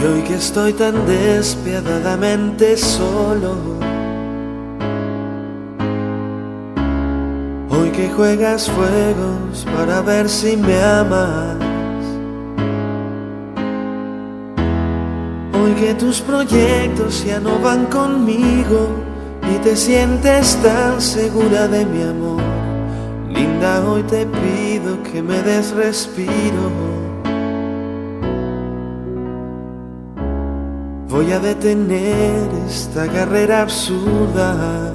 Y hoy que estoy tan despiadadamente solo, hoy que juegas fuegos para ver si me amas, hoy que tus proyectos ya no van conmigo y te sientes tan segura de mi amor, linda, hoy te pido que me des respiro. Voy a detener esta carrera absurda.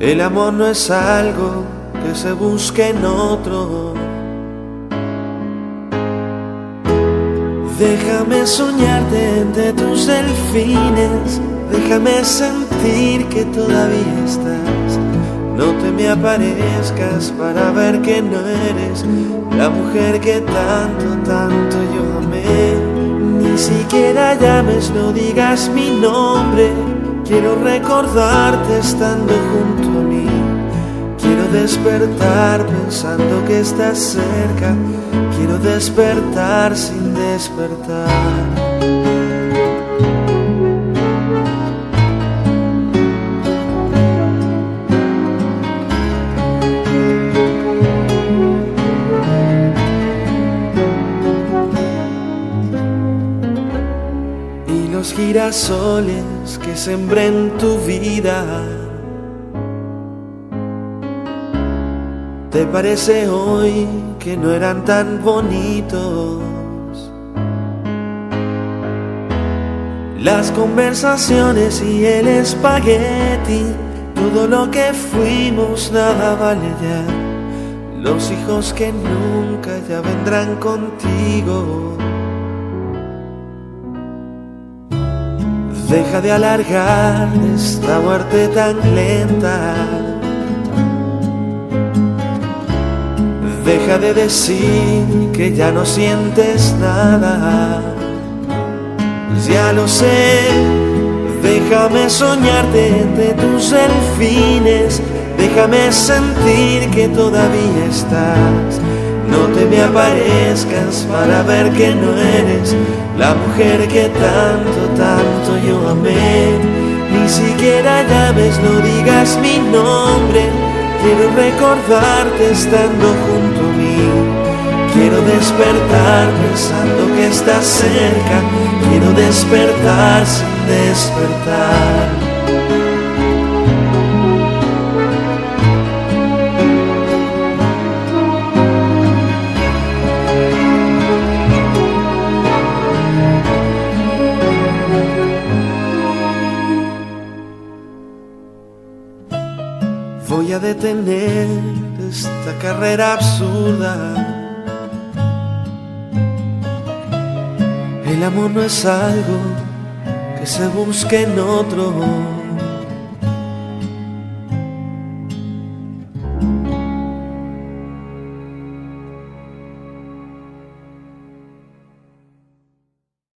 El amor no es algo que se busque en otro. Déjame soñarte entre tus delfines, déjame sentir que todavía estás. No te me aparezcas para ver que no eres la mujer que tanto, tanto yo amé. Ni siquiera llames, no digas mi nombre. Quiero recordarte estando junto a mí. Quiero despertar pensando que estás cerca. Quiero despertar sin despertar. Los girasoles que sembré en tu vida. ¿Te parece hoy que no eran tan bonitos? Las conversaciones y el espagueti, todo lo que fuimos nada vale ya. Los hijos que nunca ya vendrán contigo. Deja de alargar esta muerte tan lenta. Deja de decir que ya no sientes nada. Ya lo sé, déjame soñarte entre tus delfines. Déjame sentir que todavía estás. No te me aparezcas para ver que no eres la mujer que tanto, tanto yo amé. Ni siquiera llames, no digas mi nombre. Quiero recordarte estando junto a mí. Quiero despertar pensando que estás cerca. Quiero despertar sin despertar. A detener esta carrera absurda. El amor no es algo que se busque en otro.